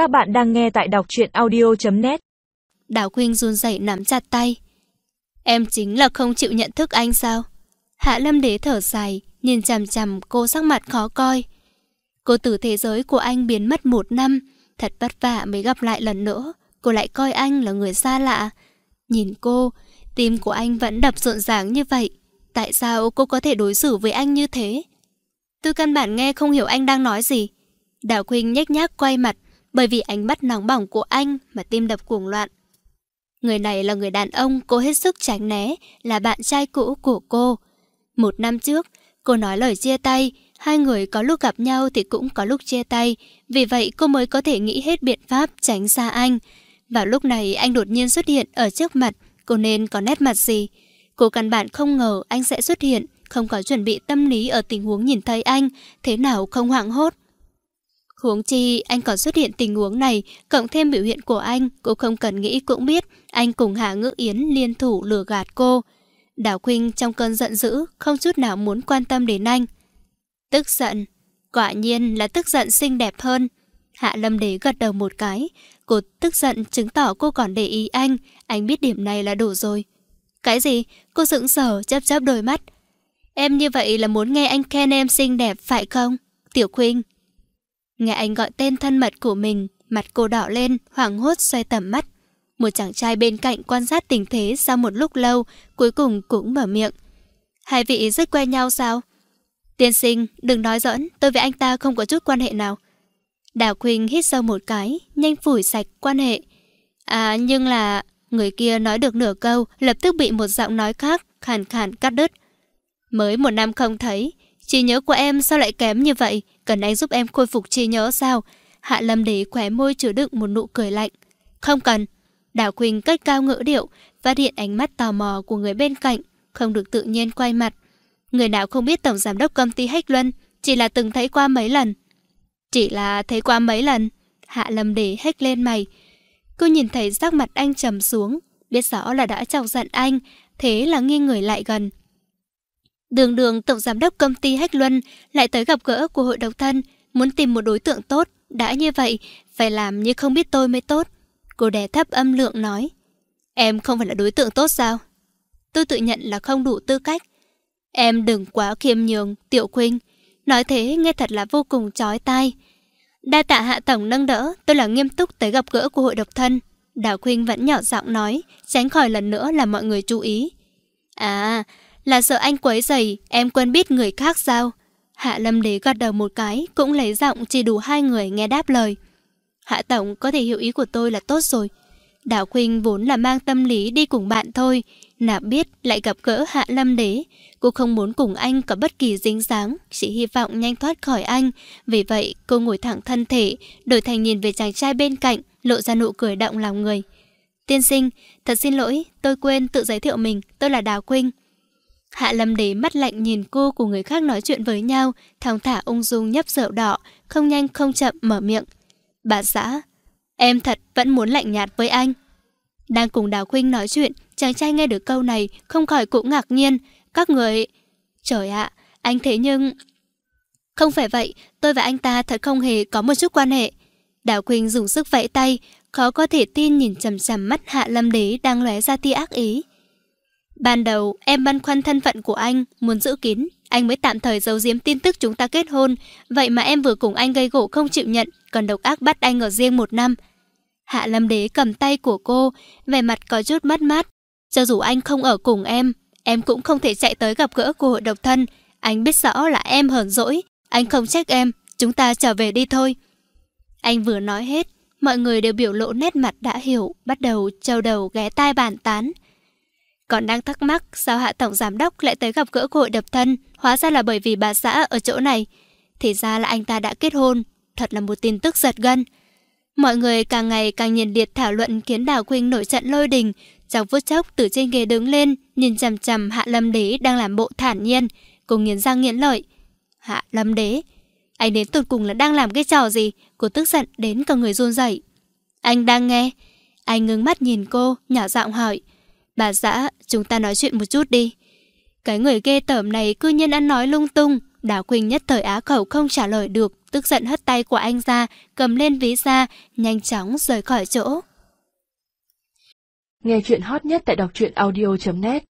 Các bạn đang nghe tại đọc truyện audio.net Đào Quynh run rẩy nắm chặt tay. Em chính là không chịu nhận thức anh sao? Hạ Lâm Đế thở dài, nhìn chằm chằm cô sắc mặt khó coi. Cô từ thế giới của anh biến mất một năm, thật vất vả mới gặp lại lần nữa. Cô lại coi anh là người xa lạ. Nhìn cô, tim của anh vẫn đập rộn ràng như vậy. Tại sao cô có thể đối xử với anh như thế? Tôi căn bản nghe không hiểu anh đang nói gì. Đào quỳnh nhếch nhác quay mặt, bởi vì ánh mắt nóng bỏng của anh mà tim đập cuồng loạn. Người này là người đàn ông cô hết sức tránh né, là bạn trai cũ của cô. Một năm trước, cô nói lời chia tay, hai người có lúc gặp nhau thì cũng có lúc chia tay, vì vậy cô mới có thể nghĩ hết biện pháp tránh xa anh. Vào lúc này anh đột nhiên xuất hiện ở trước mặt, cô nên có nét mặt gì? Cô căn bản không ngờ anh sẽ xuất hiện, không có chuẩn bị tâm lý ở tình huống nhìn thấy anh, thế nào không hoảng hốt. Huống chi, anh còn xuất hiện tình huống này, cộng thêm biểu hiện của anh, cô không cần nghĩ cũng biết, anh cùng Hạ Ngữ Yến liên thủ lừa gạt cô. Đào Khuynh trong cơn giận dữ, không chút nào muốn quan tâm đến anh. Tức giận, quả nhiên là tức giận xinh đẹp hơn. Hạ Lâm Đế gật đầu một cái, cô tức giận chứng tỏ cô còn để ý anh, anh biết điểm này là đủ rồi. Cái gì? Cô sững sờ, chớp chớp đôi mắt. Em như vậy là muốn nghe anh khen em xinh đẹp, phải không? Tiểu Khuynh. Nghe anh gọi tên thân mật của mình, mặt cô đỏ lên, hoảng hốt xoay tầm mắt. Một chàng trai bên cạnh quan sát tình thế sau một lúc lâu, cuối cùng cũng mở miệng. Hai vị rất quen nhau sao? Tiên sinh, đừng nói giỡn, tôi với anh ta không có chút quan hệ nào. Đào Quỳnh hít sâu một cái, nhanh phủi sạch quan hệ. À, nhưng là... Người kia nói được nửa câu, lập tức bị một giọng nói khác, khàn khàn cắt đứt. Mới một năm không thấy, trí nhớ của em sao lại kém như vậy? Cần anh giúp em khôi phục trí nhớ sao? Hạ Lâm để khóe môi chứa đựng một nụ cười lạnh. Không cần. Đào Quỳnh cất cao ngữ điệu, phát hiện ánh mắt tò mò của người bên cạnh, không được tự nhiên quay mặt. Người nào không biết tổng giám đốc công ty Hách Luân, chỉ là từng thấy qua mấy lần. Chỉ là thấy qua mấy lần. Hạ Lâm để hách lên mày. Cô nhìn thấy sắc mặt anh trầm xuống, biết rõ là đã chọc giận anh, thế là nghiêng người lại gần. Đường đường tổng giám đốc công ty Hách Luân lại tới gặp gỡ của hội độc thân, muốn tìm một đối tượng tốt. Đã như vậy, phải làm như không biết tôi mới tốt. Cô đè thấp âm lượng nói. Em không phải là đối tượng tốt sao? Tôi tự nhận là không đủ tư cách. Em đừng quá khiêm nhường, Tiểu Khuynh. Nói thế nghe thật là vô cùng chói tai. Đa tạ hạ tổng nâng đỡ, tôi là nghiêm túc tới gặp gỡ của hội độc thân. Đào Khuynh vẫn nhỏ giọng nói, tránh khỏi lần nữa là mọi người chú ý. À, là sợ anh quấy rầy em quen biết người khác sao? Hạ Lâm Đế gật đầu một cái, cũng lấy giọng chỉ đủ hai người nghe đáp lời. Hạ Tổng có thể hiểu ý của tôi là tốt rồi. Đào Khuynh vốn là mang tâm lý đi cùng bạn thôi, nạp biết lại gặp gỡ Hạ Lâm Đế. Cô không muốn cùng anh có bất kỳ dính dáng, chỉ hy vọng nhanh thoát khỏi anh. Vì vậy, cô ngồi thẳng thân thể, đổi thành nhìn về chàng trai bên cạnh, lộ ra nụ cười động lòng người. Tiên sinh, thật xin lỗi, tôi quên tự giới thiệu mình, tôi là Đào Khuynh. Hạ Lâm Đế mắt lạnh nhìn cô cùng người khác nói chuyện với nhau, thong thả ung dung nhấp rượu đỏ, không nhanh không chậm mở miệng. Bà xã, em thật vẫn muốn lạnh nhạt với anh. Đang cùng Đào Khuynh nói chuyện, chàng trai nghe được câu này, không khỏi cũng ngạc nhiên. Các người... Trời ạ, anh thế nhưng... Không phải vậy, tôi và anh ta thật không hề có một chút quan hệ. Đào Khuynh dùng sức vẫy tay, khó có thể tin nhìn chầm chầm mắt Hạ Lâm Đế đang lóe ra tia ác ý. Ban đầu, em băn khoăn thân phận của anh, muốn giữ kín. Anh mới tạm thời giấu giếm tin tức chúng ta kết hôn. Vậy mà em vừa cùng anh gây gỗ không chịu nhận, còn độc ác bắt anh ở riêng một năm. Hạ Lâm Đế cầm tay của cô, vẻ mặt có chút mất mát. Cho dù anh không ở cùng em, em cũng không thể chạy tới gặp gỡ của hội độc thân. Anh biết rõ là em hờn dỗi, anh không trách em, chúng ta trở về đi thôi. Anh vừa nói hết, mọi người đều biểu lộ nét mặt đã hiểu, bắt đầu trâu đầu ghé tai bàn tán. Còn đang thắc mắc sao hạ tổng giám đốc lại tới gặp gỡ cô hội độc thân, hóa ra là bởi vì bà xã ở chỗ này. Thì ra là anh ta đã kết hôn, thật là một tin tức giật gân. Mọi người càng ngày càng nhiệt liệt thảo luận khiến Đào Quynh nổi trận lôi đình. Trong phút chốc từ trên ghế đứng lên, nhìn chằm chằm Hạ Lâm Đế đang làm bộ thản nhiên, cùng nghiến răng nghiến lợi. Hạ Lâm Đế, anh đến tụt cùng là đang làm cái trò gì? Cô tức giận đến cả người run rẩy. Anh đang nghe. Anh ngưng mắt nhìn cô, nhỏ giọng hỏi. Bà xã, chúng ta nói chuyện một chút đi. Cái người ghê tởm này cư nhiên ăn nói lung tung. Đào Quỳnh nhất thời á khẩu không trả lời được, tức giận hất tay của anh ra, cầm lên ví ra, nhanh chóng rời khỏi chỗ. Nghe chuyện hot nhất tại đọc truyện audio.net